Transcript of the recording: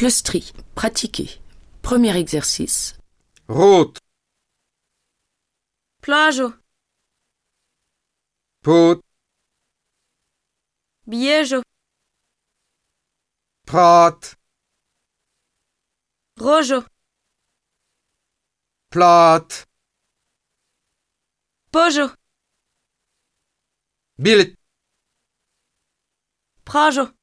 Plustri, pratiquer. Premier exercice. Route. plažo, pot, biežo, prat, Rojo. Plate. Pojo. bilet, pražo,